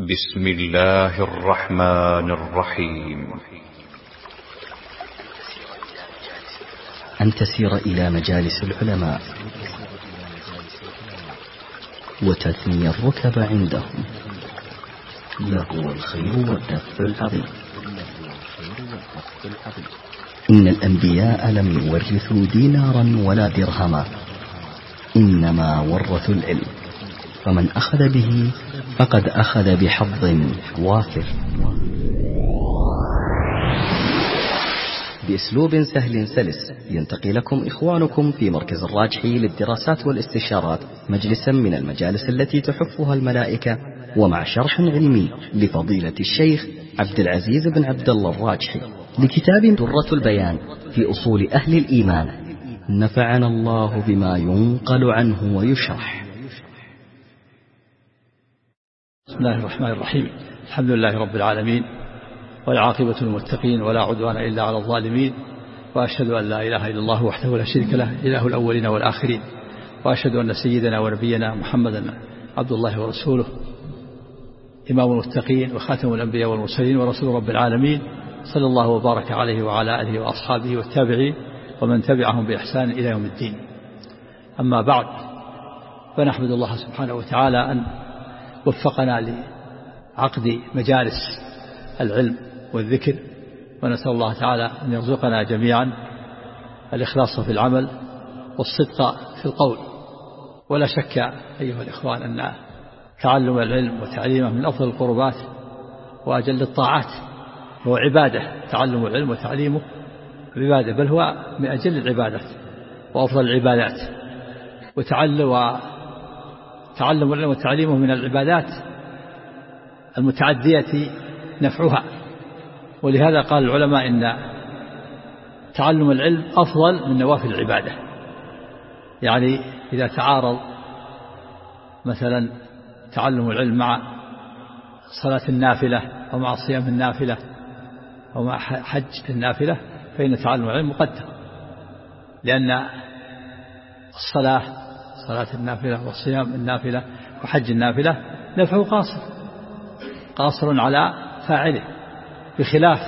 بسم الله الرحمن الرحيم. أن تسير إلى مجالس العلماء وتثني الركب عندهم. لهو الخير والدفع العظيم. إن الأنبياء لم يورثوا دينارا ولا درهما. إنما ورثوا العلم. فمن أخذ به فقد أخذ بحظ وافر. بأسلوب سهل سلس ينتقي لكم إخوانكم في مركز الراجحي للدراسات والاستشارات مجلسا من المجالس التي تحفها الملائكة ومع شرح علمي لفضيلة الشيخ عبد العزيز بن عبد الله الراجحي. لكتاب درة البيان في أصول أهل الإيمان. نفعنا الله بما ينقل عنه ويشرح. بسم الله الرحمن الرحيم. الحمد لله رب العالمين والعاقبة للمتقين ولا عدوان إلا على الظالمين وأشهد أن لا إله إلا الله وحده لا شريك له إله الأولين والآخرين وأشهد أن سيدنا ونبينا محمدا عبد الله ورسوله إمام المتقين وخاتم الأنبياء والمرسلين ورسول رب العالمين صلى الله وبارك عليه وعلى آله وأصحابه والتابعين ومن تبعهم بإحسان إلى يوم الدين. أما بعد فنحمد الله سبحانه وتعالى أن وفقنا لعقد مجالس العلم والذكر ونسأل الله تعالى أن يرزقنا جميعا الإخلاص في العمل والصدق في القول. ولا شك أيها الإخوان أن تعلم العلم وتعليمه من أفضل القربات وأجل الطاعات هو عبادة. تعلم العلم وتعليمه عبادة بل هو من أجل العبادات وأفضل العبادات. وتعلم تعلم العلم وتعليمه من العبادات المتعدية نفعها. ولهذا قال العلماء إن تعلم العلم أفضل من نوافل العبادة. يعني إذا تعارض مثلا تعلم العلم مع صلاة النافلة أو مع صيام النافلة أو مع حج النافلة فإن تعلم العلم مقدم. لأن الصلاة صلاة النافلة وصيام النافلة وحج النافلة نفعه قاصر. قاصر على فاعله بخلاف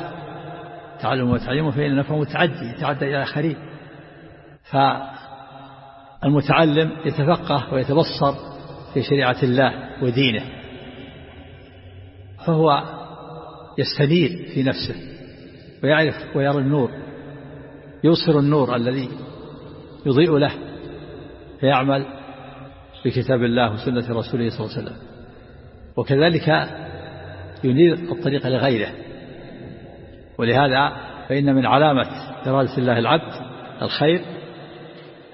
تعلم وتعليمه فإن نفعه متعدي يتعدى إلى آخرين فالمتعلم يتفقه ويتبصر في شريعة الله ودينه فهو يستنير في نفسه ويعرف ويرى النور يوصر النور الذي يضيء له. فيعمل بكتاب الله وسنة رسوله صلى الله عليه وسلم. وكذلك ينير الطريق لغيره. ولهذا فإن من علامة إرادة الله العبد الخير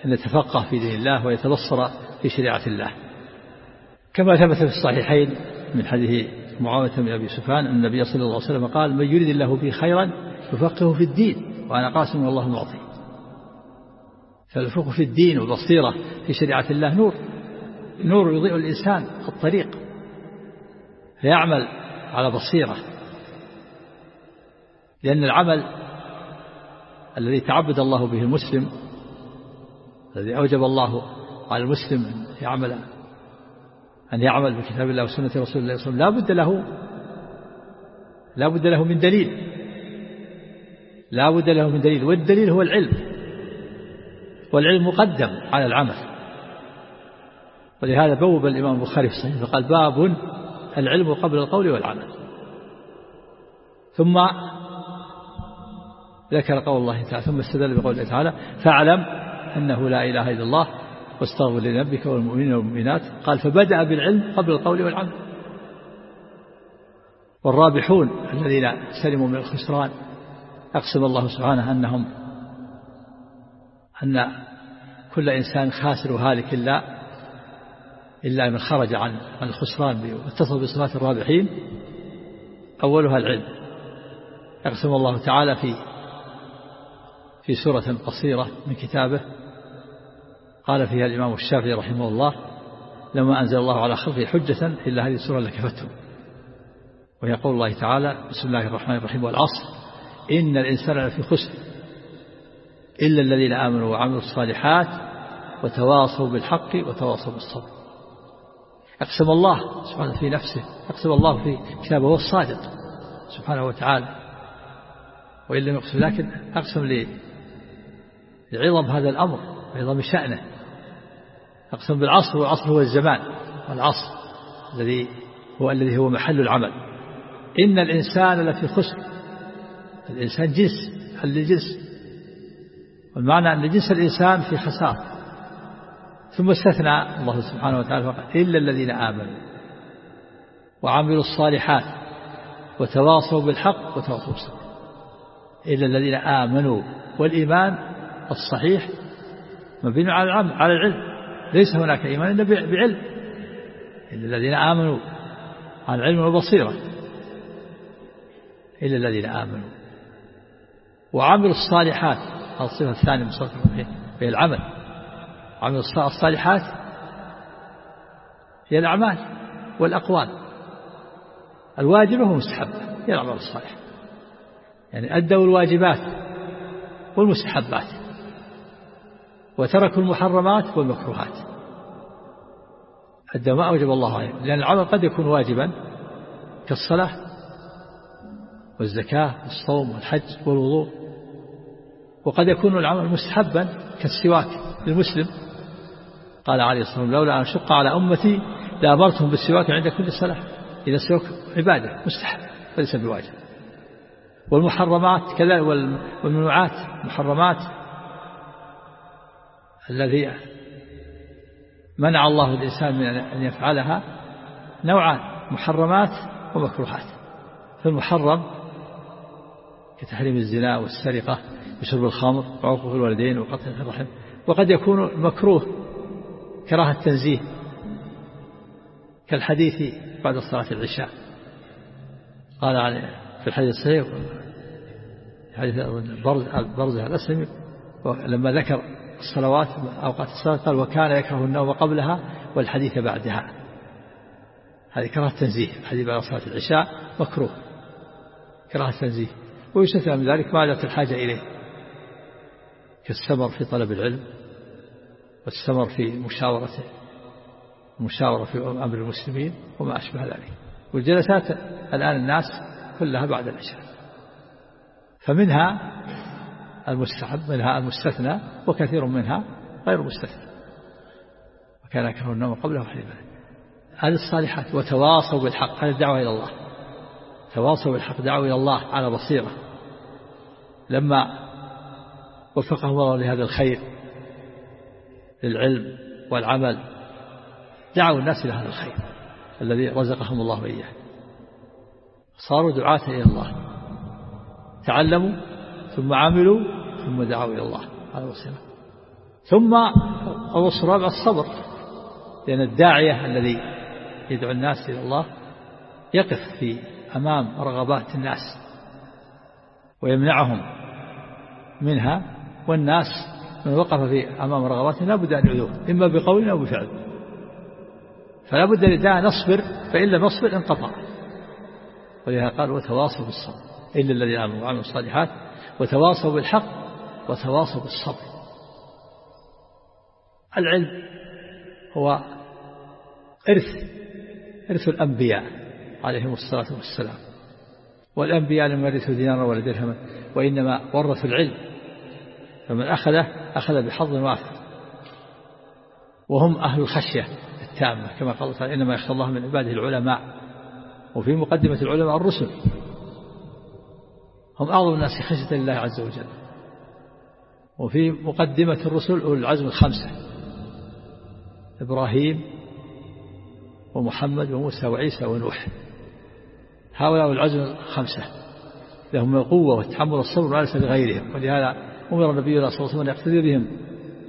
أن يتفقه في دين الله ويتبصر في شريعة الله. كما ثبت في الصحيحين من حديث معاوية بن أبي سفيان أن النبي صلى الله عليه وسلم قال من يريد الله به خيرا يفقهه في الدين وأنا قاسم والله معطي. فالفقه في الدين والبصيرة في شريعة الله نور. نور يضيء الإنسان الطريق فيعمل على بصيرة. لأن العمل الذي تعبد الله به المسلم الذي أوجب الله على المسلم أن يعمل أن يعمل بكتاب الله وسنة رسول الله صلى الله عليه وسلم لا بد له لا بد له من دليل. لا بد له من دليل والدليل هو العلم. والعلم مقدم على العمل. ولهذا بوب الإمام البخاري في الصحيح فقال باب العلم قبل القول والعمل. ثم ذكر قول الله تعالى ثم استدل بقول الله تعالى فاعلم أنه لا إله إلا الله واستغفر لذنبك والمؤمنين والمؤمنات. قال فبدأ بالعلم قبل القول والعمل. والرابحون الذين سلموا من الخسران أقسم الله سبحانه أنهم أن كل إنسان خاسر وهالك إلا إلا من خرج عن الخسران واتصل بصفات الرابحين أولها العلم. يقسم الله تعالى في في سورة قصيرة من كتابه. قال فيها الإمام الشافعي رحمه الله لما أنزل الله على خلقه حجة إلا هذه السورة لكفتهم وهي قول الله تعالى بسم الله الرحمن الرحيم والعصر إن الإنسان لفي خسر إلا الذين آمنوا وعملوا الصالحات وتواصوا بالحق وتواصوا بالصبر. أقسم الله سبحانه في نفسه أقسم الله في كتابه الصادق سبحانه وتعالى. وإن لم يقسم لكن أقسم لعظم هذا الأمر وعظم شأنه. أقسم بالعصر والعصر هو الزمان والعصر الذي هو الذي هو محل العمل. إن الإنسان لفي خسر الإنسان جنس محل الجنس. والمعنى أن جنس الإنسان في خسارة. ثم استثنى الله سبحانه وتعالى فقال إلا الذين آمنوا وعملوا الصالحات وتواصوا بالحق وتواصوا بالصبر. إلا الذين آمنوا والإيمان الصحيح مبني على العلم على العلم. ليس هناك إيمان إلا بعلم. إلا الذين آمنوا على العلم والبصيرة. إلا الذين آمنوا وعملوا الصالحات الصفة الثانية من صفة المؤمنين هي العمل. عمل الصالحات هي الأعمال والأقوال. الواجبة والمستحبة هي الأعمال الصالحة. يعني أدوا الواجبات والمستحبات. وتركوا المحرمات والمكروهات. أدوا ما أوجب الله عليهم. لأن العمل قد يكون واجبا كالصلاة والزكاة والصوم والحج والوضوء. وقد يكون العمل مستحبا كالسواك للمسلم. قال عليه الصلاة والسلام لولا أن أشق على أمتي لأمرتهم بالسواك عند كل صلاة. إذا السواك عبادة مستحب وليس بواجب. والمحرمات كذلك والممنوعات محرمات. الذي منع الله الإنسان من أن يفعلها نوعان محرمات ومكروهات. فالمحرم كتحريم الزنا والسرقة وشرب الخمر وعقوق الوالدين وقتل الرحم. وقد يكون مكروه كراهة تنزيه كالحديث بعد صلاة العشاء. قال في الحديث الصحيح حديث برزة الأسلمي لما ذكر الصلوات أوقات الصلاة قال وكان يكره النوم قبلها والحديث بعدها. هذه كراهة تنزيه الحديث بعد صلاة العشاء مكروه كراهة تنزيه. ويستثنى من ذلك ما جاءت الحاجة إليه. كالسمر في طلب العلم والسمر في مشاورته المشاورة في أمر المسلمين وما أشبه ذلك. والجلسات الآن الناس كلها بعد العشاء. فمنها المستحب منها المستثنى وكثير منها غير مستثنى. وكان يكره النوم قبله وحديث هذه الصالحات وتواصوا بالحق هذه الدعوة إلى الله. تواصوا بالحق دعوا إلى الله على بصيرة. لما وفقهم الله لهذا الخير للعلم والعمل. دعوا الناس إلى هذا الخير الذي رزقهم الله إياه صاروا دعاة إلى الله. تعلموا ثم عملوا ثم دعوا إلى الله. على بصيرة ثم الوصف الرابع الصبر لأن الداعية الذي يدعو الناس إلى الله يقف في أمام رغبات الناس ويمنعهم منها والناس من وقف في أمام رغباتهم لا بد أن يعذوه إما بقول أو بفعل. فلا بد للداعي نصبر فإن لم نصبر انقطع. ولهذا قال وتواصوا بالصبر. إلا الذين آمنوا وعملوا الصالحات وتواصوا بالحق وتواصوا بالصبر. العلم هو إرث إرث الأنبياء عليهم الصلاة والسلام. والأنبياء لم يرثوا دينارا ولا درهما وإنما ورثوا العلم. فمن أخذه أخذ بحظ وافر وهم أهل الخشية التامة كما قال تعالى إنما يخشى الله من عباده العلماء. وفي مقدمة العلماء الرسل. هم أعظم الناس خشية لله عز وجل. وفي مقدمة الرسل أولي العزم الخمسة إبراهيم ومحمد وموسى وعيسى ونوح. هؤلاء العزم الخمسة. لهم القوة والتحمل والصبر وليس لغيرهم ولهذا أمر النبي صلى الله عليه وسلم أن يقتدي بهم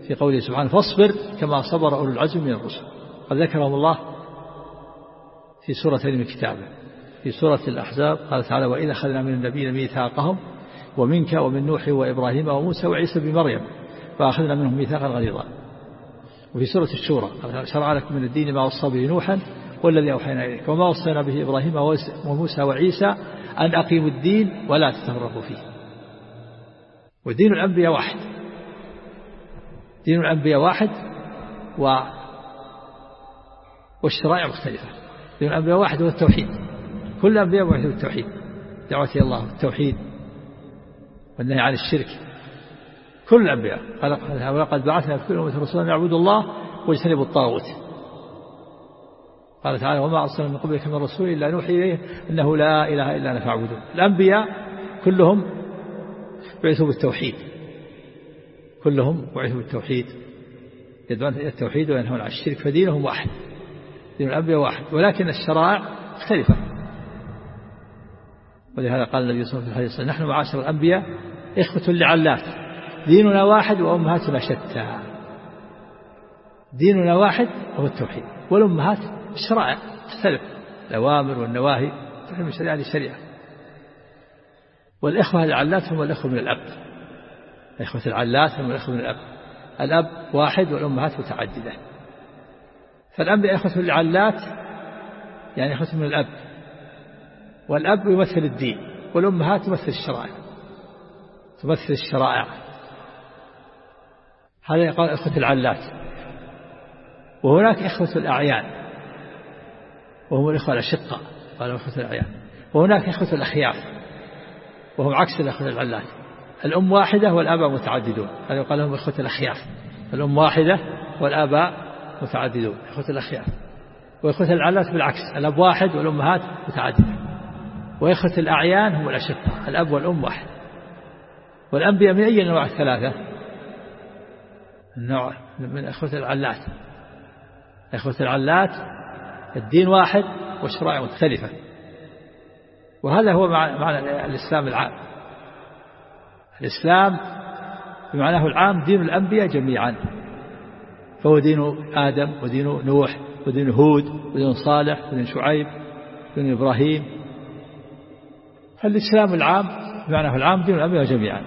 في قوله سبحانه فاصبر كما صبر أولو العزم من الرسل قد ذكرهم الله في سورتين من كتابه. في سورة الأحزاب قال تعالى وإذا أخذنا من النبيين ميثاقهم ومنك ومن نوح وإبراهيم وموسى وعيسى بن مريم فأخذنا منهم ميثاقا غليظا وفي سورة الشورى قال شرع لكم من الدين ما وصى به نوحا والذي أوحينا إليك وما وصينا به إبراهيم وموسى وعيسى أن أقيموا الدين ولا تتفرقوا فيه ودين الأنبياء واحد. دين الأنبياء واحد والشرائع مختلفة. لأن الأنبياء واحد هو التوحيد. كل الأنبياء واحد هو التوحيد. دعوة إلى الله التوحيد والنهي عن الشرك. كل الأنبياء. قال ولقد بعثنا في كل أمة رسولا يعبدوا الله واجتنبوا الطاغوت. قال تعالى وما أرسلنا من قبلك من رسول إلا نوحي إليه أنه لا إله إلا أنا فاعبدون. الأنبياء كلهم بعثوا بالتوحيد كلهم بعثوا بالتوحيد يدعون إلى التوحيد وينهون عن الشرك فدينهم واحد. دين الأنبياء واحد. ولكن الشرائع مختلفة. ولهذا قال النبي صلى الله عليه وسلم نحن معاشر الأنبياء إخوة لعلات ديننا واحد وأمهاتنا شتى. ديننا واحد هو التوحيد. والأمهات الشرائع تختلف. الأوامر والنواهي تختلف من شريعة لشريعة. والإخوة العلات هم الإخوة من الأب. إخوة العلات هم الإخوة من الأب. الأب واحد والأمهات متعددة. فالأنبياء إخوة العلات يعني إخوة من الأب. والأب يمثل الدين والأمهات تمثل الشرائع. تمثل الشرائع. هذا يقال إخوة العلات. وهناك إخوة الأعيان. وهم الإخوة الأشقة قالوا إخوة الأعيان. وهناك إخوة الأخيار. وهم عكس الإخوة العلات الأم واحدة والآباء متعددون. هذا يقال لهم إخوة الأخيار. الأم واحدة والآباء متعددون. إخوة الأخيار. وإخوة العلات بالعكس. الأب واحد والأمهات متعددة. وإخوة الأعيان هم الأشقة. الأب والأم واحد. والأنبياء من أي نوع؟ الثلاثة النوع من إخوة العلات. إخوة العلات الدين واحد والشرائع مختلفة. وهذا هو معنى الإسلام العام. الإسلام بمعناه العام دين الأنبياء جميعا. فهو دين آدم ودين نوح ودين هود ودين صالح ودين شعيب ودين إبراهيم. فالإسلام العام بمعناه العام دين الأنبياء جميعا.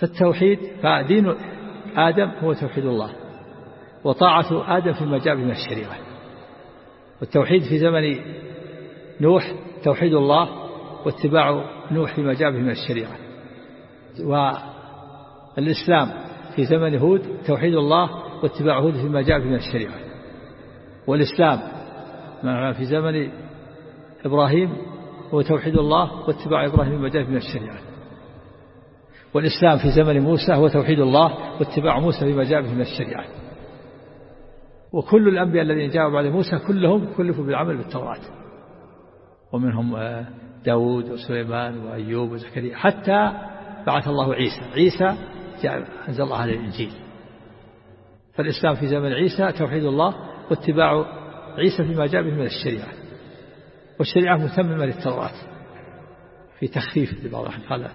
فالتوحيد فدين آدم هو توحيد الله. وطاعة آدم فيما جاء من الشريعة والتوحيد في زمن نوح توحيد الله واتباع نوح فيما جاء به من الشريعة. والإسلام في زمن هود توحيد الله واتباع هود فيما جاء به من الشريعة. والإسلام في زمن إبراهيم هو توحيد الله واتباع إبراهيم فيما جاء به من الشريعة. والإسلام في زمن موسى هو توحيد الله واتباع موسى فيما جاء به من الشريعة. وكل الأنبياء الذين جاءوا بعد موسى كلهم كلفوا بالعمل بالتوراة. ومنهم داود وسليمان وأيوب وزكريا. حتى بعث الله عيسى. عيسى أنزل الله عليه الإنجيل. فالإسلام في زمن عيسى توحيد الله واتباع عيسى فيما جاء به من الشريعة. والشريعة متممة للتوراة في تخفيف لبعض قال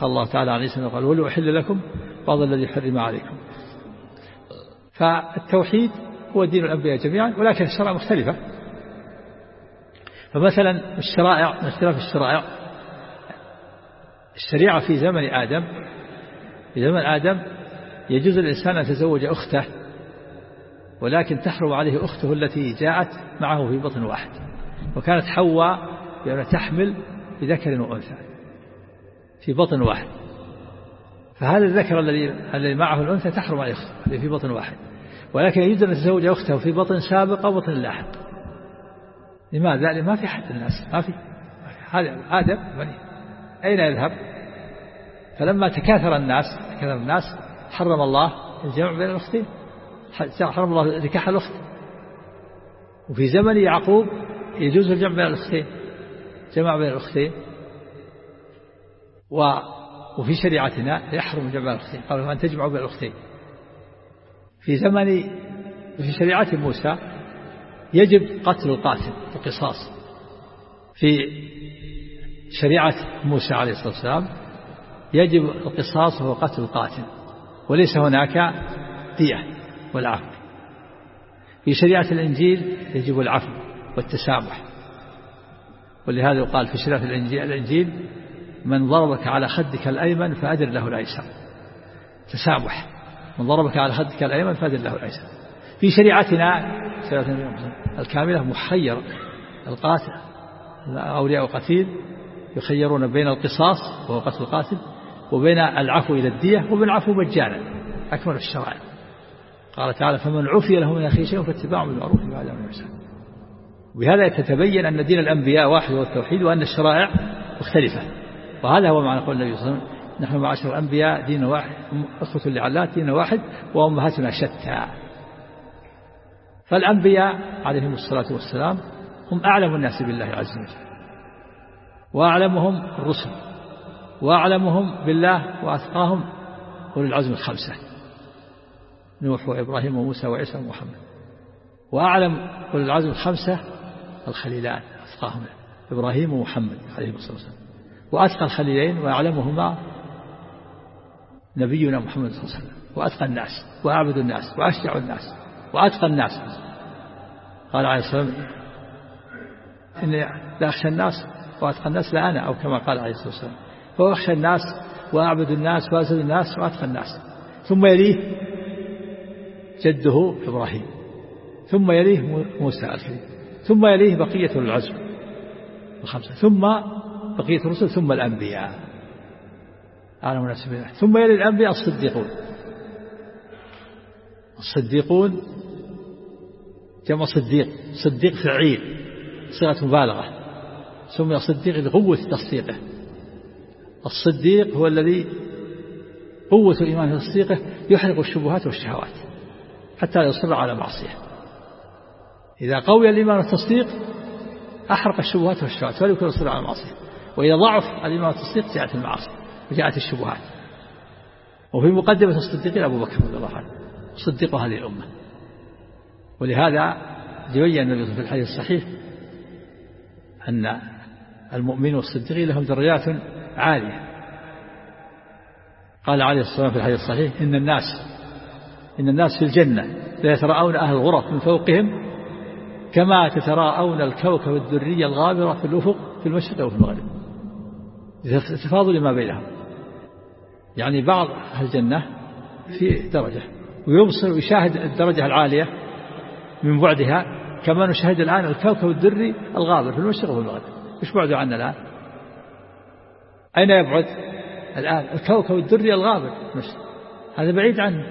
قال الله تعالى عن عيسى قال ولو أحل لكم بعض الذي حرم عليكم. فالتوحيد هو دين الأنبياء جميعا ولكن الشرائع مختلفة. فمثلا الشرائع اختلاف الشرائع. الشريعة في زمن آدم في زمن آدم يجوز الإنسان أن يتزوج أخته ولكن تحرم عليه أخته التي جاءت معه في بطن واحد. وكانت حواء يعني تحمل بذكر وأنثى في بطن واحد. فهذا الذكر الذي الذي معه الأنثى تحرم عليه أخته في بطن واحد. ولكن يجوز أن يتزوج أخته في بطن سابق أو بطن لاحق. لماذا؟ لأن ما في حد الناس ما في. هذا آدم بني. أين يذهب؟ فلما تكاثر الناس تكاثر الناس حرم الله الجمع بين الأختين. حرم الله نكاح الأخت. وفي زمن يعقوب يجوز الجمع بين الأختين. جمع بين الأختين. و وفي شريعتنا يحرم بين الأختين قالوا أن تجمعوا بين الأختين. في زمن في شريعة موسى يجب قتل القاتل القصاص في شريعة موسى عليه الصلاة والسلام. يجب القصاص وهو قتل القاتل وليس هناك دية والعفو. في شريعة الإنجيل يجب العفو والتسامح ولهذا يقال في شريعة الإنجيل, الإنجيل من ضربك على خدك الأيمن فأدر له الأيسر. تسامح من ضربك على خدك الأيمن فأدر له الأيسر. في شريعتنا شريعتنا الكاملة محير القاتل أولياء قتيل يخيرون بين القصاص وهو قتل القاتل وبين العفو إلى الدية وبين العفو مجانا أكمل الشرائع. قال تعالى فمن عفي له من أخيه شيء فاتباع بالمعروف بعد أن يحسن بهذا تتبين أن دين الأنبياء واحد هو التوحيد وأن الشرائع مختلفة. وهذا هو معنى قول النبي صلى الله عليه وسلم نحن معاشر الأنبياء دين واحد أخوة لعلات دين واحد وأمهاتنا شتى. فالأنبياء عليهم الصلاة والسلام هم أعلم الناس بالله عز وجل وأعلمهم الرسل وأعلمهم بالله وأتقاهم أولي العزم الخمسة نوح وإبراهيم وموسى وعيسى ومحمد وأعلم أولي العزم الخمسة الخليلان أتقاهم إبراهيم ومحمد عليه الصلاة والسلام وأتقى الخليلين وأعلمهما نبينا محمد صلى الله عليه وسلم وأتقى الناس وأعبد الناس وأشجع الناس. وأتقى الناس. قال عليه الصلاة والسلام إني لا أخشى الناس وأتقى الناس لا أنا أو كما قال عليه الصلاة والسلام. فهو أخشى الناس وأعبد الناس وأزهد الناس وأتقى الناس. ثم يليه جده إبراهيم. ثم يليه موسى الكريم ثم يليه بقية العزم الخمسة. ثم بقية الرسل ثم الأنبياء. أعلم ثم يلي الأنبياء الصديقون. الصديقون جمع صديق صديق فعيل صيغة مبالغة سمي صديق لقوة تصديقه. الصديق هو الذي قوة الإيمان في تصديقه يحرق الشبهات والشهوات حتى لا يصر على معصية. إذا قوي الإيمان والتصديق أحرق الشبهات والشهوات ولا يكون يصر على المعصية. وإذا ضعف الإيمان والتصديق جاءت المعاصي وجاءت الشبهات. وفي مقدمة الصديقين أبو بكر رضي الله عنه. صديق هذه الأمة ولهذا يبين النبي في الحديث الصحيح أن المؤمن والصديقين لهم درجات عالية. قال عليه الصلاة والسلام في الحديث الصحيح إن الناس إن الناس في الجنة لا يتراءون أهل الغرف من فوقهم كما تتراءون الكوكب الدري الغابرة في الأفق في المشرق وفي المغرب. تفاضل ما بينهم. يعني بعض أهل الجنة في درجة. ويبصر ويشاهد الدرجة العالية من بعدها كما نشاهد الآن الكوكب الدري الغابر في المشرق وفي المغرب إيش بعده عنا الآن؟ أين يبعد الآن الكوكب الدري الغابر هذا بعيد عنه.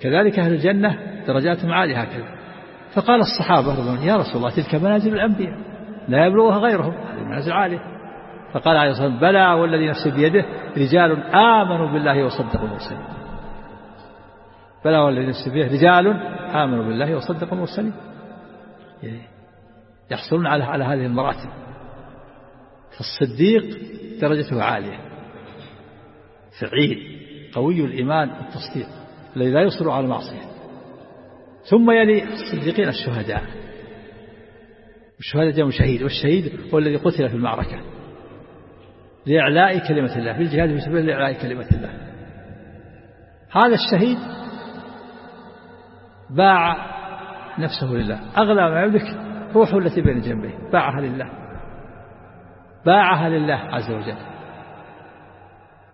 كذلك أهل الجنة درجاتهم عالية هكذا. فقال الصحابة يا رسول الله تلك منازل الأنبياء لا يبلغها غيرهم هذه منازل عالية. فقال عليه الصلاة والسلام بلى والذي نفسي بيده رجال آمنوا بالله وصدقوا المرسلين بلى والذي نفسي رجال آمنوا بالله وصدقوا المرسلين. يحصلون على على هذه المراتب. فالصديق درجته عالية. فعيل قوي الإيمان والتصديق. الذي لا يصر على المعصية. ثم يلي الصديقين الشهداء. الشهداء جمع شهيد والشهيد هو الذي قتل في المعركة. لإعلاء كلمة الله في الجهاد في سبيل لإعلاء كلمة الله. هذا الشهيد باع نفسه لله. أغلى ما يملك روحه التي بين جنبيه. باعها لله. باعها لله عز وجل.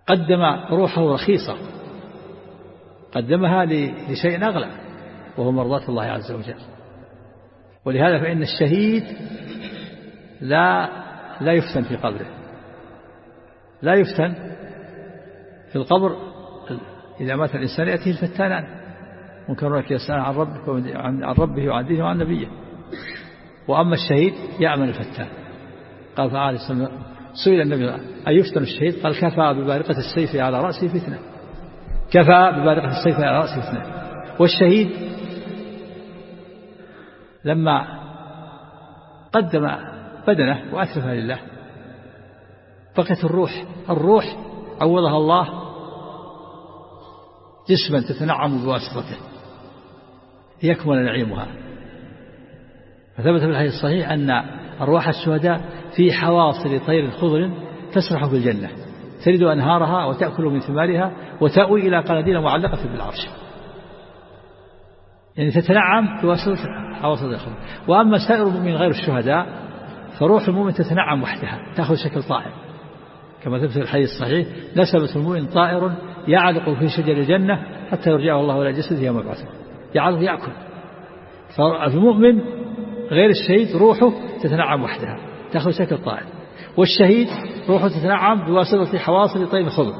قدم روحه رخيصة. قدمها لشيء أغلى وهو مرضاة الله عز وجل. ولهذا فإن الشهيد لا لا يفتن في قبره. لا يفتن في القبر. إذا مات الإنسان يأتيه الفتانان. هناك يسأل عن ربه عن ربه وعن دينه وعن نبيه. وأما الشهيد يعمل الفتان. قال تعالى سئل النبي أيفتن الشهيد؟ قال كفى ببارقة السيف على رأسه فتنة. كفى ببارقة السيف على رأسه فتنة. والشهيد لما قدم بدنه وأسلفها لله بقيت الروح. الروح عوضها الله جسما تتنعم بواسطته. ليكمل نعيمها. فثبت في الحديث الصحيح أن أرواح الشهداء في حواصل طير خضر تسرح في الجنة. ترد أنهارها وتأكل من ثمارها وتأوي إلى قناديل معلقة بالعرش. يعني تتنعم بواسطة حواصل الخضر وأما سائر المؤمنين غير الشهداء فروح المؤمن تتنعم وحدها تأخذ شكل طائر. كما ثبت في الحديث الصحيح نسبة المؤمن طائر يعلق في شجر الجنة حتى يرجعه الله إلى جسده يوم يبعثه يعلق يأكل. فالمؤمن غير الشهيد روحه تتنعم وحدها تأخذ شكل طائر والشهيد روحه تتنعم بواسطة حواصل طيب خضر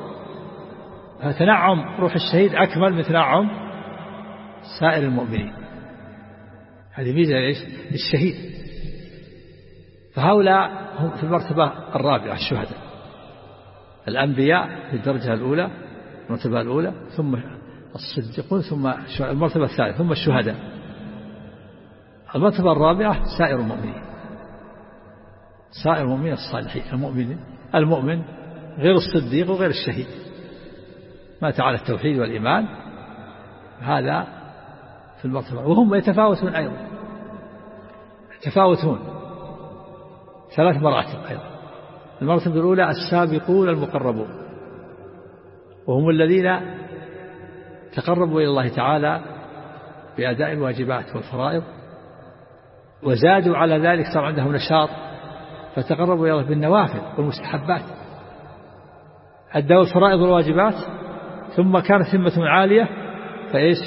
فتنعم روح الشهيد أكمل من تنعم سائر المؤمنين. هذه ميزة إيش؟ الشهيد فهؤلاء هم في المرتبة الرابعة الشهداء. الأنبياء في الدرجة الأولى المرتبة الأولى ثم الصديقون ثم المرتبة الثالثة ثم الشهداء. المرتبة الرابعة سائر المؤمنين. سائر المؤمنين الصالحين المؤمنين المؤمن غير الصديق وغير الشهيد. مات على التوحيد والإيمان هذا في المرتبة. وهم يتفاوتون أيضا. يتفاوتون ثلاث مراتب أيضا. المرتبة الأولى السابقون المقربون. وهم الذين تقربوا إلى الله تعالى بأداء الواجبات والفرائض وزادوا على ذلك صار عندهم نشاط فتقربوا إلى الله بالنوافل والمستحبات. أدوا الفرائض والواجبات ثم كانت همتهم عالية فإيش؟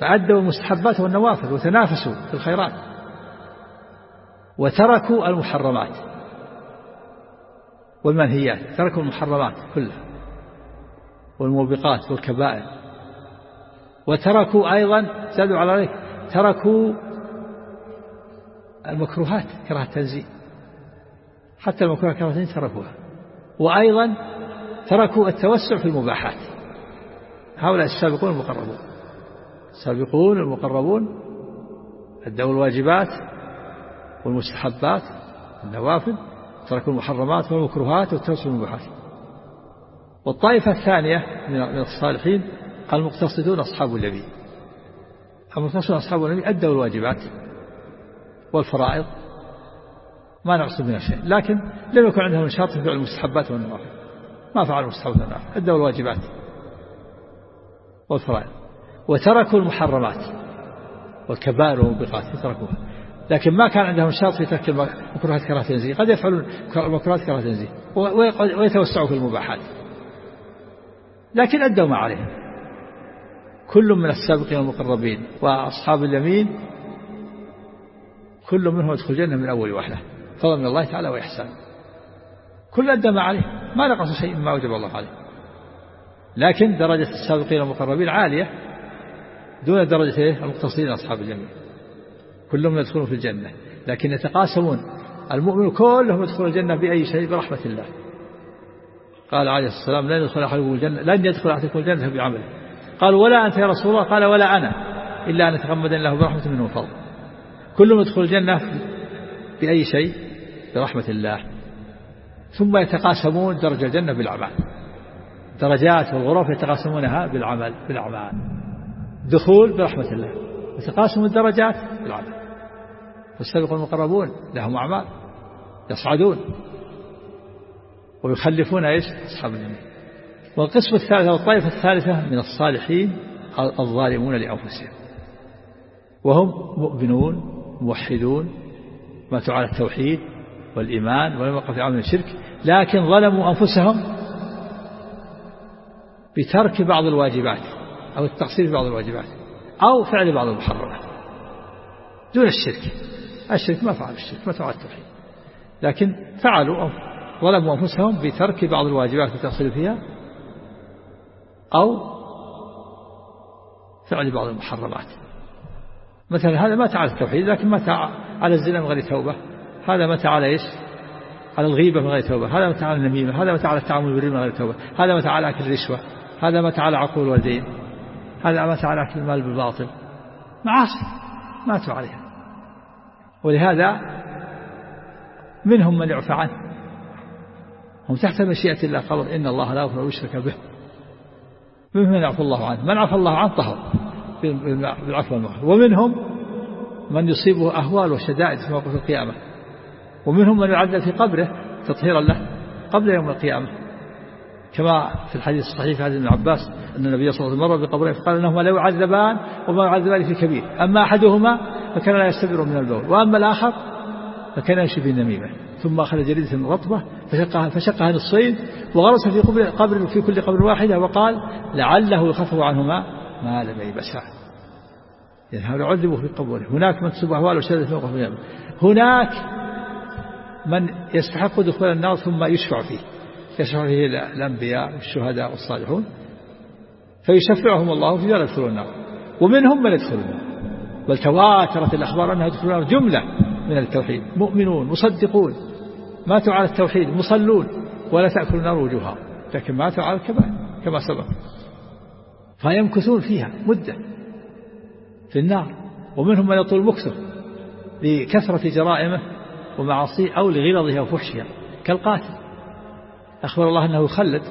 فأدوا المستحبات والنوافل وتنافسوا في الخيرات وتركوا المحرمات والمنهيات تركوا المحرمات كلها والموبقات والكبائر. وتركوا أيضا زادوا على ذلك تركوا المكروهات كراهة التنزيه حتى المكروهات كراهة التنزيه تركوها. وأيضا تركوا التوسع في المباحات. هؤلاء السابقون المقربون. السابقون المقربون أدوا الواجبات والمستحبات النوافل تركوا المحرمات والمكروهات والتوسع في المباحات. والطائفة الثانية من الصالحين المقتصدون أصحاب النبي. المقتصدون أصحاب النبي أدوا الواجبات والفرائض. ما نعصب منها شيء. لكن لم يكن عندهم نشاط في فعل المستحبات والنوافل. ما فعلوا المستحبات والنوافل. أدوا الواجبات والفرائض. وتركوا المحرمات والكبائر والموبقات تركوها. لكن ما كان عندهم نشاط في ترك المكروهات كراهة تنزيه. قد يفعلون المكروهات كراهة تنزيه. ويتوسعوا في المباحات. لكن أدوا ما عليهم. كل من السابقين المقربين وأصحاب اليمين كل منهم يدخل الجنة من أول وحدة فضل من الله تعالى وإحسان. كل أدى ما عليه ما نقص شيء مما وجب الله عليه. لكن درجة السابقين المقربين عالية دون درجة إيه؟ المقتصدين أصحاب الجنة كلهم يدخلون في الجنة. لكن يتقاسمون. المؤمن كلهم يدخلون الجنة بأي شيء؟ برحمة الله. قال عليه الصلاة والسلام لن يدخل أحدكم الجنة لن يدخل أحدكم الجنة بعمله. قال ولا أنت يا رسول الله؟ قال ولا أنا إلا أن يتغمدني الله برحمة منه وفضل. كلهم يدخل الجنة بأي شيء؟ برحمة الله. ثم يتقاسمون درجة الجنة بالأعمال. درجات والغرف يتقاسمونها بالعمل بالأعمال. دخول برحمة الله. يتقاسم الدرجات بالعمل. والسابق المقربون لهم أعمال يصعدون. ويخلفون إيش؟ أصحاب اليمين والقسم الثالث والطائفة الثالثة من الصالحين الظالمون لأنفسهم. وهم مؤمنون موحدون ماتوا على التوحيد والإيمان ولم يقع في عمل الشرك لكن ظلموا أنفسهم بترك بعض الواجبات أو التقصير في بعض الواجبات أو فعل بعض المحرمات دون الشرك. الشرك ما فعل الشرك ما فعل التوحيد. لكن فعلوا ظلموا أنفسهم بترك بعض الواجبات والتقصير فيها أو فعل بعض المحرمات. مثلا هذا مات على التوحيد لكن مات على الزنا من غير توبة. هذا مات على إيش؟ على الغيبة من غير توبة. هذا مات على النميمة. هذا مات على التعامل بالربا من غير توبة. هذا مات على أكل الرشوة. هذا مات على عقول الوالدين. هذا مات على أكل المال بالباطل. معاصي. ماتوا عليها. ولهذا منهم من يعفى عنه. هم تحت مشيئة الله قالوا إن الله لا يغفر ويشرك به. منهم من يعفو الله عنه. من عفى الله عنه؟ طهر. بالعفو والمغفرة. ومنهم من يصيبه أهوال وشدائد في موقف القيامة. ومنهم من يعذب في قبره تطهيرا له قبل يوم القيامة. كما في الحديث الصحيح في حديث ابن عباس أن النبي صلى الله عليه وسلم مر بقبرين فقال إنهما لا يعذبان وما يعذبان في كبير. أما أحدهما فكان لا يستبر من البول. وأما الآخر فكان يمشي بالنميمة ثم أخذ جريدة رطبة فشقها, فشقها نصفين وغرس في قبر, قبر في كل قبر واحدة وقال لعله يخفف عنهما ما لم يلبسا يعني هؤلاء عذبوا في قبوره هناك من تصيب أهوال وشدة في موقف هناك من يستحق دخول النار ثم يشفع فيه. يشفع فيه الأنبياء والشهداء والصالحون. فيشفعهم الله في لا يدخلون النار. ومنهم من يدخل النار بل تواترت الأخبار أنها يدخلون النار. جملة من التوحيد. مؤمنون مصدقون. ماتوا على التوحيد مصلون ولا تأكل النار لكن ماتوا على الكبائر كما سبق. فيمكثون فيها مدة في النار ومنهم من يطول مكثه لكثرة جرائمه ومعاصيه أو لغلظها وفحشها كالقاتل. أخبر الله أنه يخلد.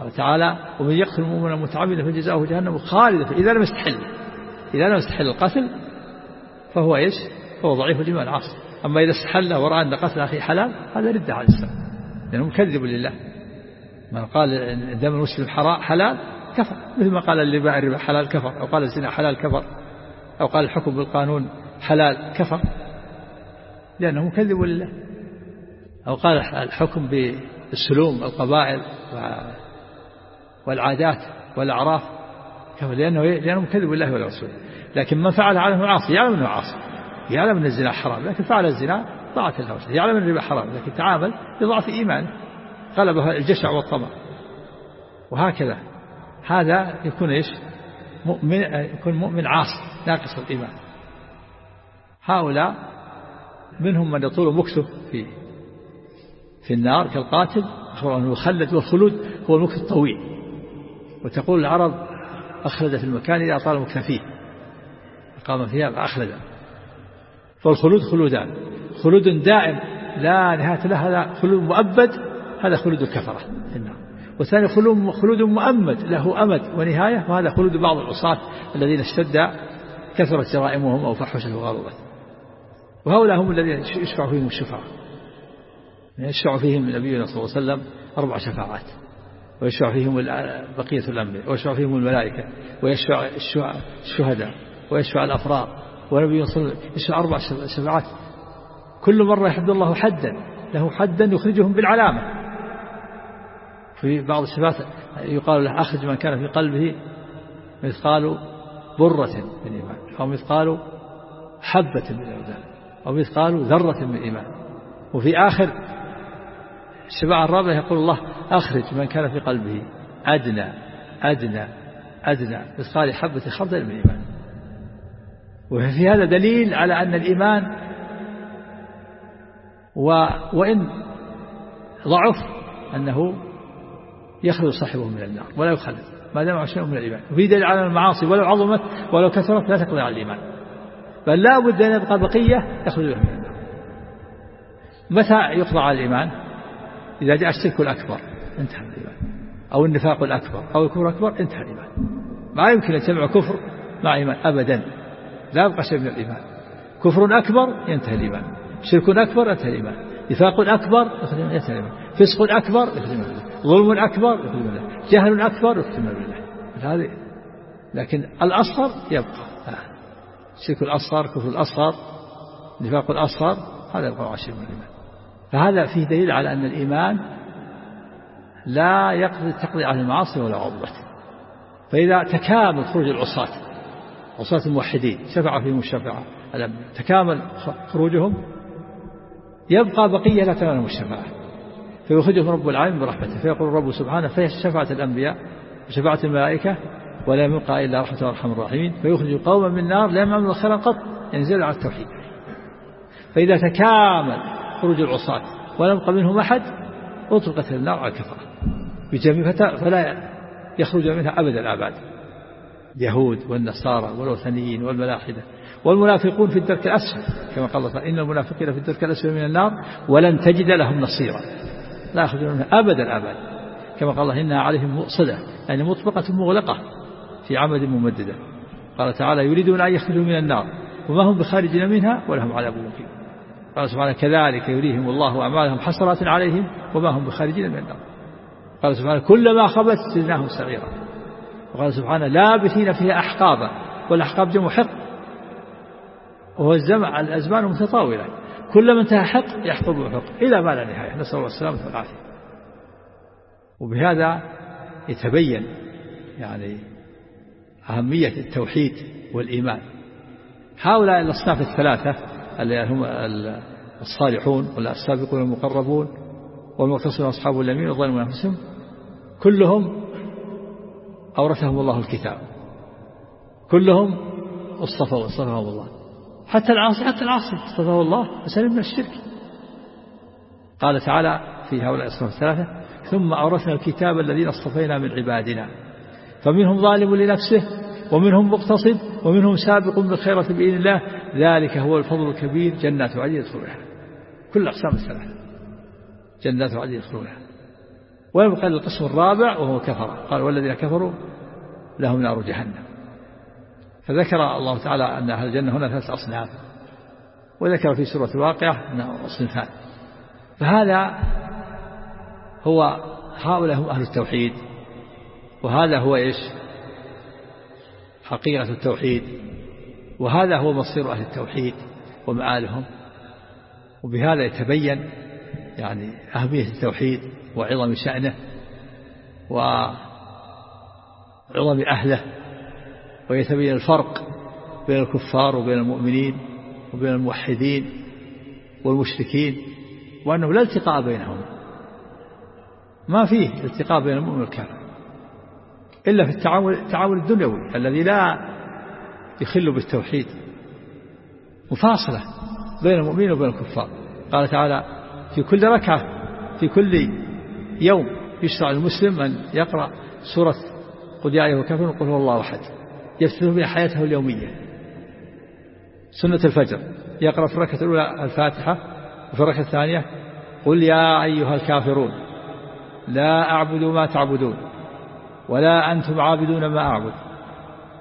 قال تعالى ومن يقتل مؤمنا متعمدا فجزاؤه جهنم خالدا. إذا لم يستحل إذا لم يستحل القتل فهو إيش؟ فهو ضعيف الإيمان عاصي أما إذا استحل ورأى أن قتل أخيه حلال هذا رد على الإسلام. لأنه مكذب لله. من قال دم المسلم حلال كفر. مثل ما قال اللي باع الربا حلال كفر. أو قال الزنا حلال كفر. أو قال الحكم بالقانون حلال كفر. لأنه مكذب لله. أو قال الحكم بالسلوم القبائل والعادات والأعراف كفر. لأنه لأنه مكذب لله ورسوله لكن من فعل على عاصي يعلم أنه عاصي يعلم أن الزنا حرام لكن فعل الزنا ضاعت له يعلم أن الربا حرام لكن تعامل بضعف إيمانه غلبه الجشع والطمع. وهكذا هذا يكون إيش؟ مؤمن يكون مؤمن عاصي ناقص الإيمان. هؤلاء منهم من يطول مكثه في في النار كالقاتل أخبر يخلد والخلود هو المكث الطويل. وتقول العرب أخلد في المكان إذا طال المكث فيه. قام فيها فأخلد فالخلود خلودان. خلود دائم لا نهاية له هذا خلود مؤبد هذا خلود الكفرة في النار والثاني خلود خلود مؤمد له أمد ونهاية وهذا خلود بعض العصاة الذين اشتد كثرت جرائمهم أو فحشت وغلظت وهؤلاء هم الذين يشفع فيهم الشفعاء يشفع فيهم نبينا صلى الله عليه وسلم أربع شفاعات. ويشفع فيهم بقية الأنبياء ويشفع فيهم الملائكة ويشفع الشهداء ويشفع الأفرار ونبي صلى الله عليه وسلم أربع شفاعات كل مرة يحد الله حدا له حدا يخرجهم بالعلامة. في بعض الصفات يقال له أخرج من كان في قلبه مثقال برة من إيمان أو مثقال حبة من الأوزان أو مثقال ذرة من إيمان. وفي آخر الشفاعة الرابعة يقول الله أخرج من كان في قلبه أدنى أدنى أدنى مثقال حبة خردل من إيمان. وفي هذا دليل على أن الإيمان و وإن ضعف أنه يخرج صاحبه من النار ولا يخلد ما دام شيء من الإيمان. وفي دليل على المعاصي ولو عظمت ولو كثرت لا تقضي على الإيمان. بل لا بد أن يبقى بقية يخرج من النار. متى يقضى على الإيمان؟ إذا جاء الشرك الأكبر انتهى الإيمان. أو النفاق الأكبر أو الكفر الأكبر انتهى الإيمان. ما يمكن أن تجمع كفر مع إيمان أبدا. لا يبقى شيء من الإيمان. كفر أكبر ينتهي الإيمان. شرك أكبر ينتهي الإيمان. نفاق أكبر ينتهي الإيمان. فسق أكبر ينتهي الإيمان. ظلم أكبر ينتهي الإيمان. جهل أكبر ينتهي الإيمان. هذه. لكن الأصغر يبقى. الشرك الأصغر كفر الأصغر نفاق الأصغر هذا يبقى عشر من الإيمان. فهذا فيه دليل على أن الإيمان لا يقضي تقضي على المعاصي ولا عضبت فإذا تكامل خروج العصاة عصاة الموحدين شفع فيهم الشفاعة تكامل خروجهم. يبقى بقية لا تنالهم الشفاعة فيخرجهم رب العالمين برحمته. فيقول الرب سبحانه فهي شفاعة الأنبياء وشفاعة الملائكة ولا يبقى إلا رحمة أرحم الراحمين. فيخرج قوما من النار لا يعملون خيرا قط ينزل على التوحيد. فإذا تكامل خروج العصاة ولم يبقى منهم أحد أطلقت النار على الكفرة. بجميع فلا يخرج منها أبد الآباد اليهود والنصارى والوثنيين والملاحدة والمنافقون في الدرك الأسفل كما قال الله إن المنافقين في الدرك الأسفل من النار ولن تجد لهم نصيرا. لا يخرجون منها أبدا أبدا. كما قال الله إنها عليهم مؤصدة يعني مطبقة مغلقة في عمد ممددة. قال تعالى يريدون أن يخرجوا من النار. وما هم بخارجين منها ولهم عذاب مقيم قال سبحانه كذلك يريهم الله أعمالهم حسرات عليهم وما هم بخارجين من النار. قال سبحانه كلما خبت زدناهم سعيرا وقال سبحانه لابثين فيها أحقابا والأحقاب جمع حق وهو الزمع الأزمان متطاولة. كلما انتهى حق يحفظ حق إلى ما لا نهاية. نسأل الله السلامة والعافية. وبهذا يتبين يعني أهمية التوحيد والإيمان. هؤلاء الأصناف الثلاثة اللي هم الصالحون والسابقون المقربون والمقتصون أصحاب اليمين والظالمون أنفسهم كلهم أورثهم الله الكتاب. كلهم اصطفوا اصطفاهم الله. حتى العاصي حتى العاصي اصطفاه الله فسلم من الشرك. قال تعالى في هؤلاء الصفات الثلاثة ثم أورثنا الكتاب الذين اصطفينا من عبادنا. فمنهم ظالم لنفسه ومنهم مقتصد ومنهم سابق بالخيرة بإذن الله. ذلك هو الفضل الكبير جنات عدن يدخلونها. كل أقسام الثلاثة جنات عدن يدخلونها. ويبقى القسم الرابع وهو كفر. قال والذين كفروا لهم نار جهنم. فذكر الله تعالى أن أهل الجنة هنا ثلاث أصناف. وذكر في سورة الواقعة أنه صنفان فهذا هو هؤلاء هم أهل التوحيد. وهذا هو إيش؟ حقيقة التوحيد. وهذا هو مصير أهل التوحيد ومآلهم. وبهذا يتبين يعني أهمية التوحيد. وعظم شأنه وعظم أهله ويتبين الفرق بين الكفار وبين المؤمنين وبين الموحدين والمشركين وأنه لا التقاء بينهم. ما فيه التقاء بين المؤمن والكافر إلا في التعامل التعامل الدنيوي الذي لا يخل بالتوحيد. مفاصلة بين المؤمنين وبين الكفار. قال تعالى في كل ركعة في كل يوم يشرع المسلم أن يقرأ سورة قل يا أيها الكافرون قل هو الله أحد. يفتح بها حياته اليومية. سنة الفجر. يقرأ في الركعة الأولى الفاتحة وفي الركعة الثانية قل يا أيها الكافرون لا أعبد ما تعبدون ولا أنتم عابدون ما أعبد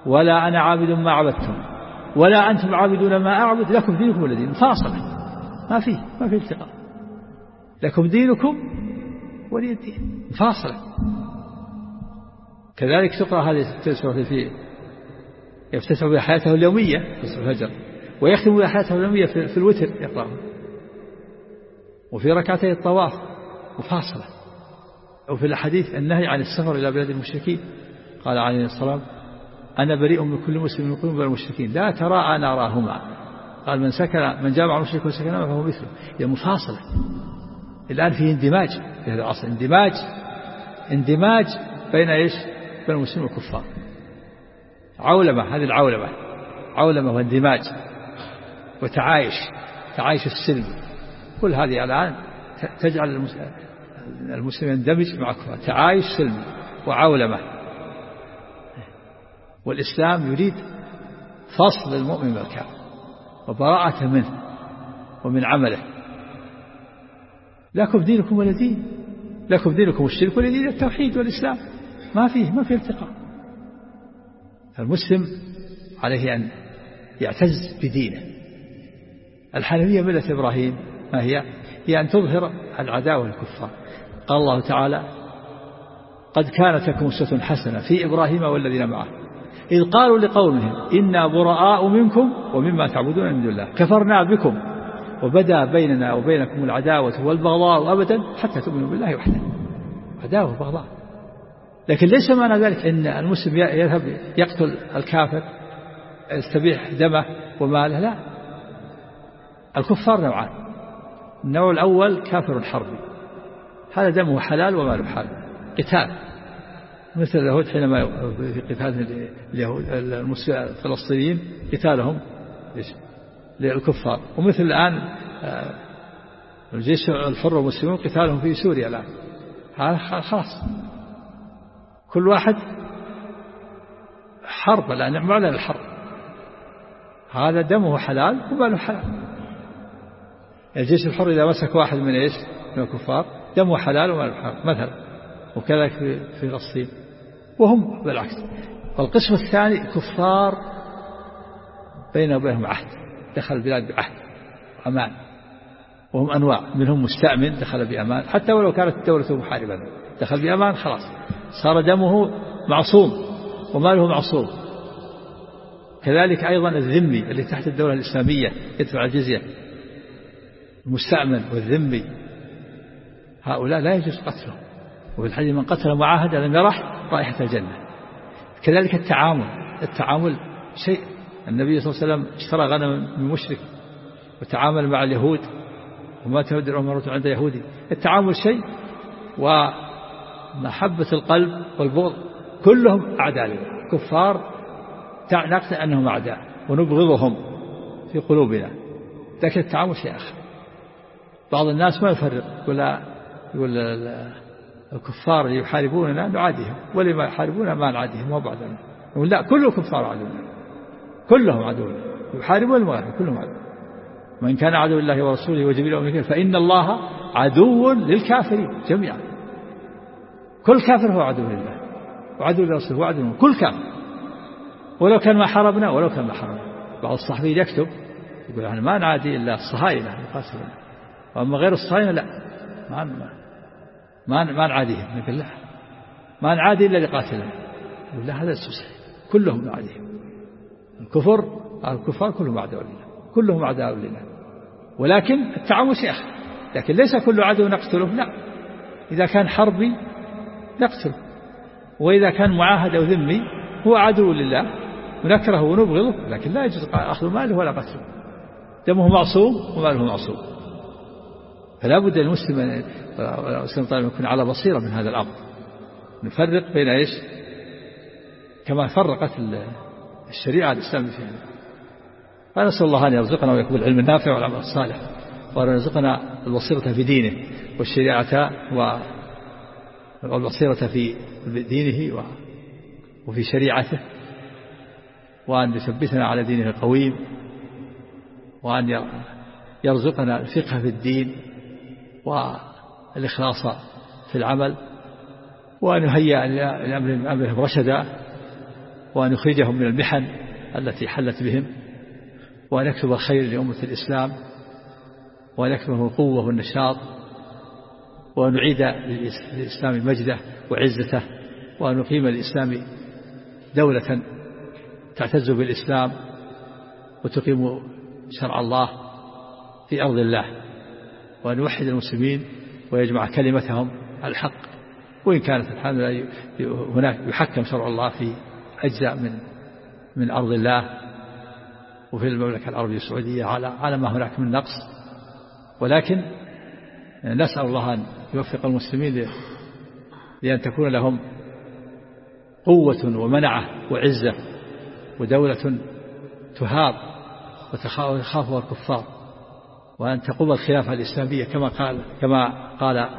ولا أنا عابد ما عبدتم ولا أنتم عابدون ما أعبد لكم دينكم الذين فاصلة ما في ما في التقاء. لكم دينكم الدين فاصلة كذلك تقرأ هذه السورة في يفتتح بها حياته اليومية في الفجر ويختم بها حياته اليومية في الوتر يقرأ. وفي ركعتي الطواف مفاصلة. وفي الحديث النهي عن السفر إلى بلاد المشركين. قال عليه الصلاة أنا بريء من كل مسلم يقيم بين المشركين. لا ترى أنا أراهما قال من سكن من جامع المشرك وسكن فهو مثله. هي مفاصلة. الآن في اندماج في هذا العصر اندماج اندماج بين إيش؟ بين المسلمين والكفار. عولمة هذه العولمة عولمة واندماج وتعايش تعايش السلم. كل هذه الآن تجعل المسلم يندمج مع الكفار. تعايش سلمي وعولمة. والإسلام يريد فصل المؤمن بالكافر وبراءة منه ومن عمله. لكم دينكم ولا دين لكم دينكم الشرك ولا دين التوحيد والإسلام. ما فيه ما فيه التقاء. المسلم عليه أن يعتز بدينه. الحنفية ملة إبراهيم ما هي؟ هي أن تظهر العداوة للكفار قال الله تعالى قد كانت لكم أسوة حسنة في إبراهيم والذين معه. إذ قالوا لقومهم إنا براء منكم ومما تعبدون من دون الله. كفرنا بكم وبدا بيننا وبينكم العداوة والبغضاء أبدا حتى تؤمنوا بالله وحده. عداوة وبغضاء. لكن ليس معنى ذلك أن المسلم يذهب يقتل الكافر يستبيح دمه وماله لا. الكفار نوعان. النوع الأول كافر حربي. هذا دمه حلال وماله حلال قتال. مثل اليهود حينما في قتال اليهود الفلسطينيين قتالهم. للكفار. ومثل الآن آه، الجيش الحر والمسلمون قتالهم في سوريا الآن. هذا خلاص. كل واحد حرب الآن معلن الحرب. هذا دمه حلال وماله حلال. الجيش الحر إذا مسك واحد من إيش؟ من الكفار دمه حلال وماله حلال مثلا. وكذلك في فلسطين. وهم بالعكس. والقسم الثاني كفار بين وبينهم عهد. دخل البلاد بعهد أمان. وهم أنواع منهم مستأمن دخل بأمان. حتى ولو كانت الدولة محاربة دخل بأمان خلاص. صار دمه معصوم وماله معصوم. كذلك أيضا الذمي اللي تحت الدولة الإسلامية يدفع الجزية المستأمن والذمي. هؤلاء لا يجوز قتلهم. وفي الحديث من قتل معاهدا لم يرح رائحة الجنة. كذلك التعامل التعامل شيء النبي صلى الله عليه وسلم اشترى غنما من مشرك وتعامل مع اليهود وما تهدر عمرة عند يهودي. التعامل شيء ومحبة القلب والبغض كلهم أعداء كفار نقتل أنهم أعداء ونبغضهم في قلوبنا. لكن التعامل شيء آخر. بعض الناس ما يفرق يقول يقول الكفار اللي يحاربوننا نعاديهم واللي ما يحاربوننا ما نعاديهم ما بعدنا يقول لا كل الكفار عدونا كلهم عدونا يحاربون المغاربة كلهم عدو وإن كان عدو الله ورسوله وجبريل وميكائيل فإن الله عدو للكافرين جميعا. كل كافر هو عدو لله وعدو لرسوله وعدو كل كافر. ولو كان ما حاربنا ولو كان ما حاربنا. بعض الصحفيين يكتب يقول إحنا ما نعادي إلا الصهاينة يقاتلون وأما غير الصهاينة لا. ما ما ما نعاديهم. نقول لا. ما نعادي إلا لقاتلنا يقول لا هذا صحيح كلهم نعاديهم. الكفر الكفار كلهم أعداء لله كلهم أعداء لله. ولكن التعاون شيء اخر لكن ليس كل عدو نقتله لا. إذا كان حربي نقتله. وإذا كان معاهد أو ذمي هو عدو لله ونكره ونبغضه لكن لا يجوز أخذ ماله ولا قتله. دمه معصوم وماله معصوم. فلا بد للمسلم أن يكون على بصيرة من هذا الأمر. نفرق بين إيش؟ كما فرقت الشريعة الإسلامية فيها. فنسأل الله أن يرزقنا ويكون العلم النافع والعمل الصالح وأن يرزقنا البصيرة في دينه والشريعة والبصيرة في دينه وفي شريعته وأن يثبتنا على دينه القويم وأن يرزقنا الفقه في الدين والإخلاص في العمل وأن يهيئ لأمرهم رشدا وأن يخرجهم من المحن التي حلت بهم وأن يكتب الخير لأمة الإسلام وأن يكتبهم القوة والنشاط وأن يعيد للإسلام مجده وعزته وأن يقيم الإسلام دولة تعتز بالإسلام وتقيم شرع الله في أرض الله وأن يوحد المسلمين ويجمع كلمتهم الحق. وإن كانت الحمد لله هناك يحكم شرع الله في أجزاء من من أرض الله وفي المملكة العربية السعودية على على ما هناك من نقص. ولكن نسأل الله أن يوفق المسلمين لأن تكون لهم قوة ومنعة وعزة ودولة تهاب وتخافها الكفار وأن تقوم الخلافة الإسلامية كما قال كما قال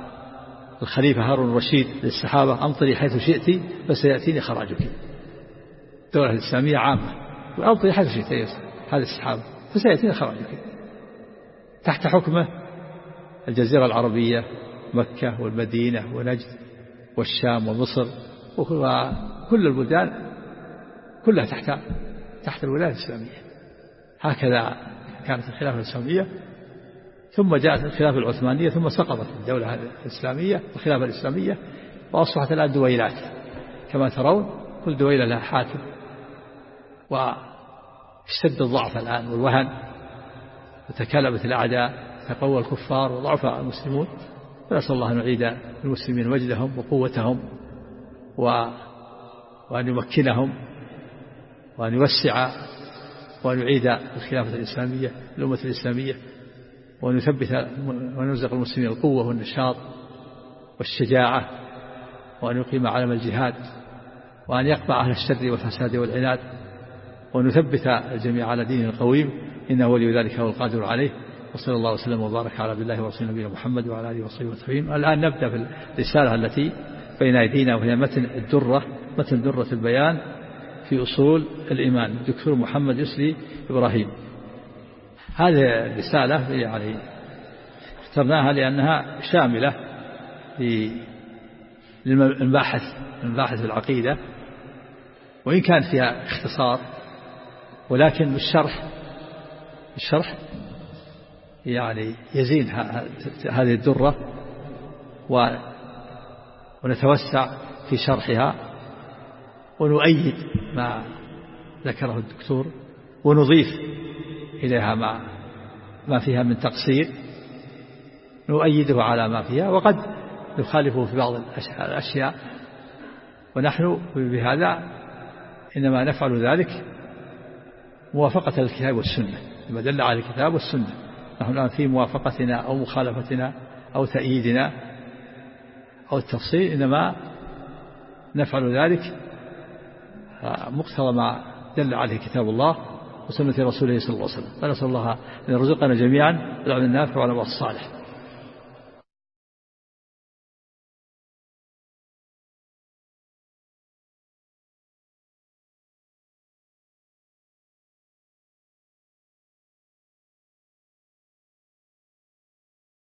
الخليفة هارون الرشيد للصحابة أمطري حيث شئت فسيأتيني خراجك. الدولة الإسلامية عامة وأمطري حيث شئت هذه الصحابة فسيأتيني خراجك تحت حكمه الجزيرة العربية مكة والمدينة ونجد والشام ومصر وكل البلدان كلها تحت تحت الولاية الإسلامية. هكذا كانت الخلافة الإسلامية ثم جاءت الخلافة العثمانية ثم سقطت الدولة الإسلامية الخلافة الإسلامية وأصبحت الآن دويلات. كما ترون كل دويلة لها حاكم. واشتد الضعف الآن والوهن وتكلمت الأعداء تقوى الكفار وضعف المسلمون. فنسأل الله أن يعيد المسلمين وجدهم وقوتهم و... وأن يمكنهم وأن يوسع وأن يعيد الخلافة الإسلامية الأمة الإسلامية وأن يثبت وأن يرزق المسلمين القوة والنشاط والشجاعة وأن يقيم علم الجهاد وأن يقطع أهل الشر والفساد والعناد. وأن يثبت الجميع على دينه القويم إنه ولي ذلك هو القادر عليه. وصلى الله وسلم وبارك على عبد الله ورسوله نبينا محمد وعلى آله وصحبه وسلم الآن نبدأ في الرسالة التي بين أيدينا وهي متن الدرة متن درة البيان في أصول الإيمان. الدكتور محمد يسري إبراهيم. هذه الرسالة يعني اخترناها لأنها شاملة للمباحث المباحث العقيدة وإن كان فيها اختصار ولكن بالشرح الشرح يعني يزيد هذه الدرة ونتوسع في شرحها ونؤيد ما ذكره الدكتور ونضيف إليها ما ما فيها من تقصير نؤيده على ما فيها وقد نخالفه في بعض الأشياء ونحن بهذا إنما نفعل ذلك موافقة للكتاب والسنة. لما دل على الكتاب والسنة. نحن الآن في موافقتنا أو مخالفتنا أو تأييدنا أو التفصيل إنما نفعل ذلك مقتضى ما دل عليه كتاب الله وسنة رسوله صلى الله عليه وسلم. فنسأل الله أن يرزقنا جميعا العلم النافع والعمل الصالح.